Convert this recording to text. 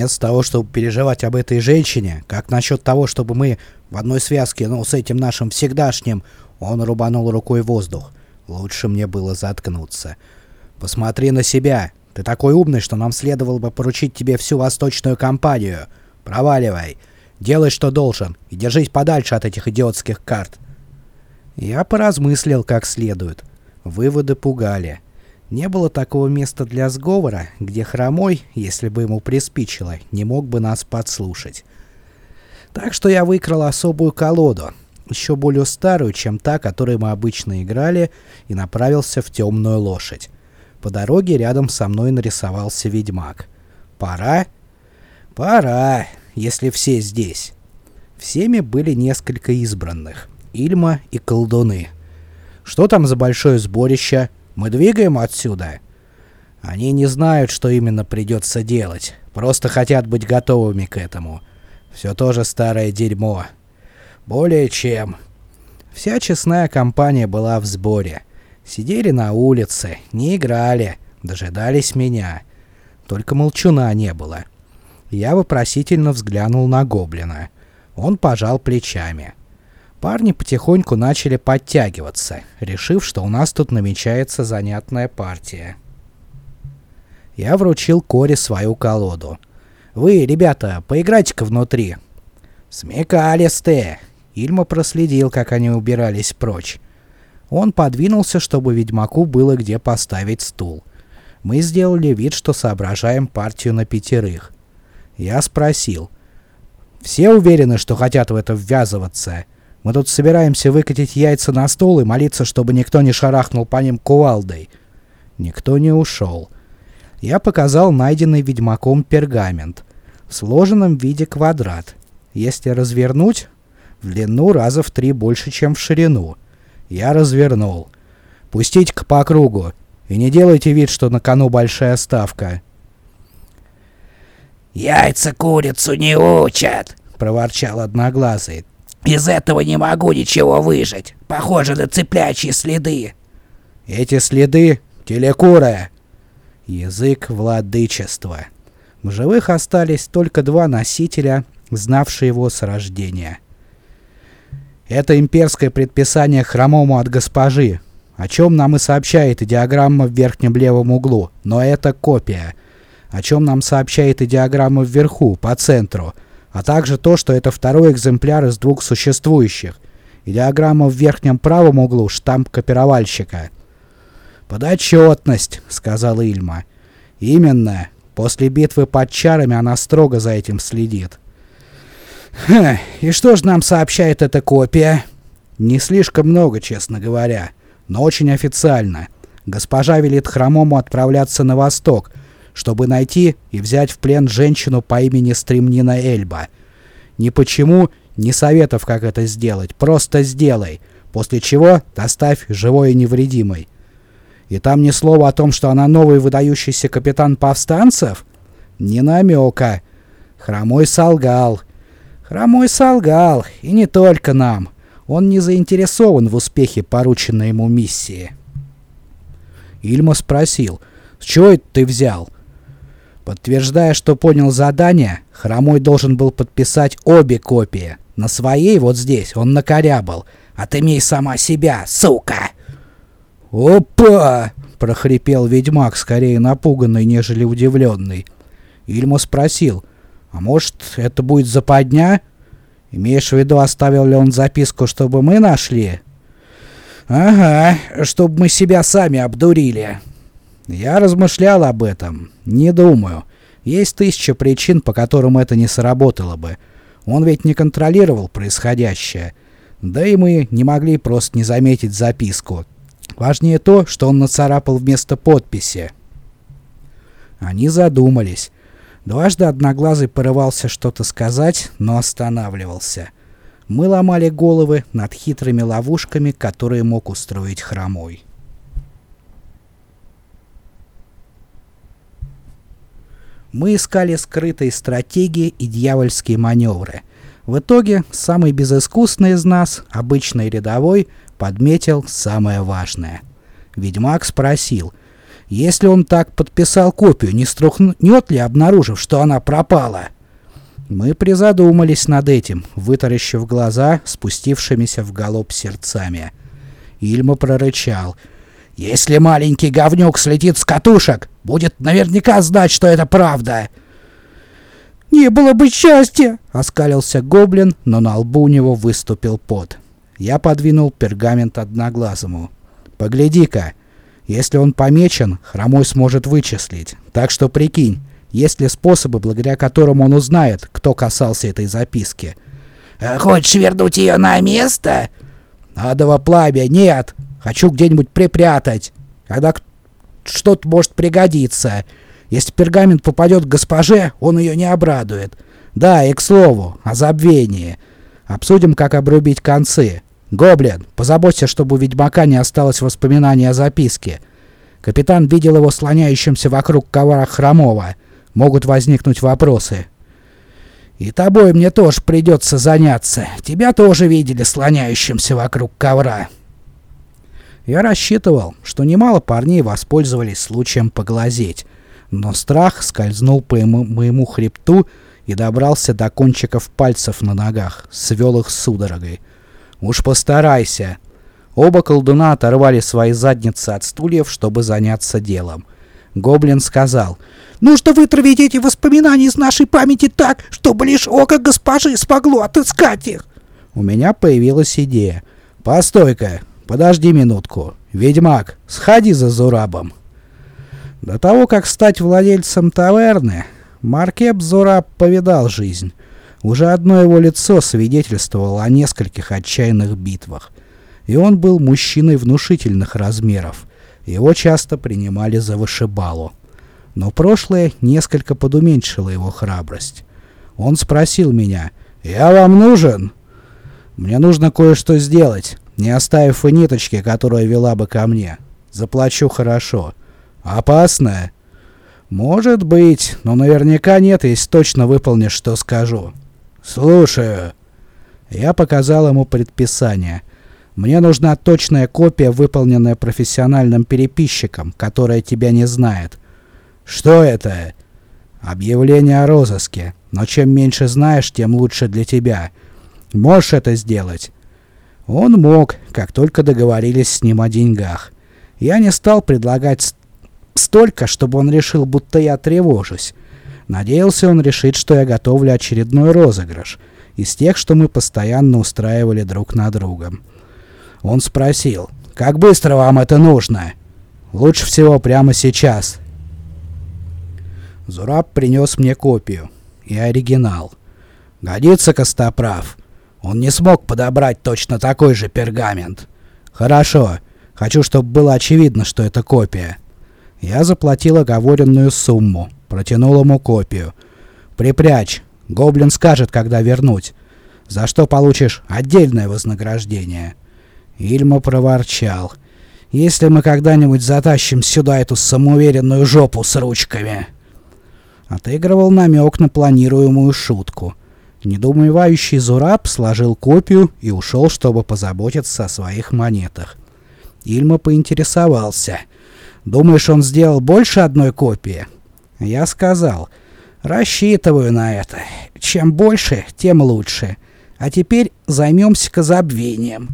Вместо того, чтобы переживать об этой женщине, как насчет того, чтобы мы в одной связке, ну, с этим нашим всегдашним, он рубанул рукой воздух. Лучше мне было заткнуться. Посмотри на себя. Ты такой умный, что нам следовало бы поручить тебе всю восточную компанию. Проваливай. Делай, что должен, и держись подальше от этих идиотских карт. Я поразмыслил как следует. Выводы пугали. Не было такого места для сговора, где хромой, если бы ему приспичило, не мог бы нас подслушать. Так что я выкрал особую колоду, еще более старую, чем та, которой мы обычно играли, и направился в темную лошадь. По дороге рядом со мной нарисовался ведьмак. «Пора?» «Пора, если все здесь». Всеми были несколько избранных. Ильма и колдуны. «Что там за большое сборище?» Мы двигаем отсюда. Они не знают, что именно придется делать. Просто хотят быть готовыми к этому. Все то же старое дерьмо. Более чем. Вся честная компания была в сборе. Сидели на улице, не играли, дожидались меня. Только молчуна не было. Я вопросительно взглянул на гоблина. Он пожал плечами. Парни потихоньку начали подтягиваться, решив, что у нас тут намечается занятная партия. Я вручил Коре свою колоду. «Вы, ребята, поиграйте-ка внутри». «Смекалисты!» Ильма проследил, как они убирались прочь. Он подвинулся, чтобы ведьмаку было где поставить стул. Мы сделали вид, что соображаем партию на пятерых. Я спросил. «Все уверены, что хотят в это ввязываться?» Мы тут собираемся выкатить яйца на стол и молиться, чтобы никто не шарахнул по ним кувалдой. Никто не ушел. Я показал найденный ведьмаком пергамент. В сложенном виде квадрат. Если развернуть, в длину раза в три больше, чем в ширину. Я развернул. Пустить-ка по кругу. И не делайте вид, что на кону большая ставка. «Яйца курицу не учат!» — проворчал Одноглазый. Из этого не могу ничего выжить. Похоже на цыплячьи следы. Эти следы — телекура. Язык владычества. В живых остались только два носителя, знавшие его с рождения. Это имперское предписание хромому от госпожи, о чем нам и сообщает диаграмма в верхнем левом углу, но это копия. О чем нам сообщает и диаграмма вверху, по центру — а также то, что это второй экземпляр из двух существующих, и диаграмма в верхнем правом углу штамп копировальщика. «Подотчетность», — сказал Ильма. «Именно. После битвы под чарами она строго за этим следит». «Хм, и что же нам сообщает эта копия?» «Не слишком много, честно говоря, но очень официально. Госпожа велит Хромому отправляться на восток, чтобы найти и взять в плен женщину по имени Стремнина Эльба. Ни почему, ни советов, как это сделать. Просто сделай. После чего доставь живой и невредимой. И там ни слова о том, что она новый выдающийся капитан повстанцев? Ни намека. Хромой солгал. Хромой солгал. И не только нам. Он не заинтересован в успехе порученной ему миссии. Ильма спросил, «С чего это ты взял?» Подтверждая, что понял задание, Хромой должен был подписать обе копии. На своей вот здесь он накорябал. «Отымей сама себя, сука!» «Опа!» — прохрипел ведьмак, скорее напуганный, нежели удивленный. Ильма спросил, «А может, это будет западня? Имеешь в виду, оставил ли он записку, чтобы мы нашли?» «Ага, чтобы мы себя сами обдурили». Я размышлял об этом. Не думаю. Есть тысяча причин, по которым это не сработало бы. Он ведь не контролировал происходящее. Да и мы не могли просто не заметить записку. Важнее то, что он нацарапал вместо подписи. Они задумались. Дважды Одноглазый порывался что-то сказать, но останавливался. Мы ломали головы над хитрыми ловушками, которые мог устроить Хромой. Мы искали скрытые стратегии и дьявольские маневры. В итоге самый безыскусный из нас, обычный рядовой, подметил самое важное. Ведьмак спросил, Если он так подписал копию, не струхнет ли, обнаружив, что она пропала? Мы призадумались над этим, вытаращив глаза спустившимися в галоп сердцами. Ильма прорычал. «Если маленький говнюк слетит с катушек, будет наверняка знать, что это правда!» «Не было бы счастья!» — оскалился гоблин, но на лбу у него выступил пот. Я подвинул пергамент одноглазому. «Погляди-ка, если он помечен, хромой сможет вычислить. Так что прикинь, есть ли способы, благодаря которым он узнает, кто касался этой записки?» «Э, «Хочешь вернуть ее на место?» «Адово пламя, нет! Хочу где-нибудь припрятать, когда что-то может пригодиться. Если пергамент попадет к госпоже, он ее не обрадует. Да, и к слову, о забвении. Обсудим, как обрубить концы. Гоблин, позаботься, чтобы у ведьмака не осталось воспоминаний о записке. Капитан видел его слоняющимся вокруг ковра Хромова. Могут возникнуть вопросы. И тобой мне тоже придется заняться. Тебя тоже видели слоняющимся вокруг ковра. Я рассчитывал, что немало парней воспользовались случаем поглазеть но страх скользнул по ему, моему хребту и добрался до кончиков пальцев на ногах, свел их судорогой. «Уж постарайся!» Оба колдуна оторвали свои задницы от стульев, чтобы заняться делом. Гоблин сказал, «Нужно вытравить эти воспоминания из нашей памяти так, чтобы лишь око госпожи смогло отыскать их!» У меня появилась идея. «Постой-ка, подожди минутку. Ведьмак, сходи за Зурабом». До того, как стать владельцем таверны, Маркеп Зора повидал жизнь. Уже одно его лицо свидетельствовало о нескольких отчаянных битвах. И он был мужчиной внушительных размеров. Его часто принимали за вышибалу. Но прошлое несколько подуменьшило его храбрость. Он спросил меня, «Я вам нужен?» «Мне нужно кое-что сделать, не оставив и ниточки, которая вела бы ко мне. Заплачу хорошо». Опасная? Может быть, но наверняка нет, если точно выполнишь, что скажу. Слушаю. Я показал ему предписание. Мне нужна точная копия, выполненная профессиональным переписчиком, которая тебя не знает. Что это? Объявление о розыске. Но чем меньше знаешь, тем лучше для тебя. Можешь это сделать? Он мог, как только договорились с ним о деньгах. Я не стал предлагать Столько, чтобы он решил, будто я тревожусь. Надеялся он решить, что я готовлю очередной розыгрыш, из тех, что мы постоянно устраивали друг на другом. Он спросил, «Как быстро вам это нужно?» «Лучше всего прямо сейчас». Зураб принес мне копию и оригинал. «Годится, Костоправ. Он не смог подобрать точно такой же пергамент. Хорошо. Хочу, чтобы было очевидно, что это копия». Я заплатил оговоренную сумму, протянул ему копию. «Припрячь, гоблин скажет, когда вернуть, за что получишь отдельное вознаграждение». Ильма проворчал. «Если мы когда-нибудь затащим сюда эту самоуверенную жопу с ручками!» Отыгрывал намек на планируемую шутку. Недоумевающий Зураб сложил копию и ушел, чтобы позаботиться о своих монетах. Ильма поинтересовался — Думаешь, он сделал больше одной копии? Я сказал, рассчитываю на это. Чем больше, тем лучше. А теперь займемся-ка забвением.